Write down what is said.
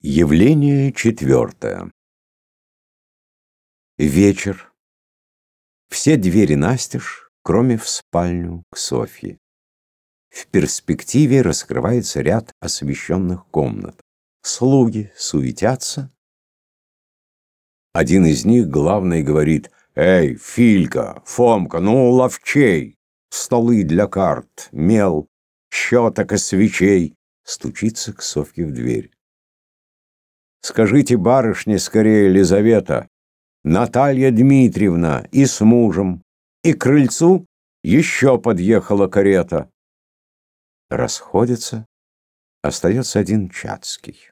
Явление четвертое. Вечер. Все двери настежь, кроме в спальню к Софье. В перспективе раскрывается ряд освещенных комнат. Слуги суетятся. Один из них, главный, говорит, «Эй, Филька, Фомка, ну, ловчей! Столы для карт, мел, щеток и свечей!» Стучится к Софье в дверь. Скажите барышне скорее, Елизавета, Наталья Дмитриевна и с мужем, и к крыльцу еще подъехала карета. Расходятся, остается один Чацкий.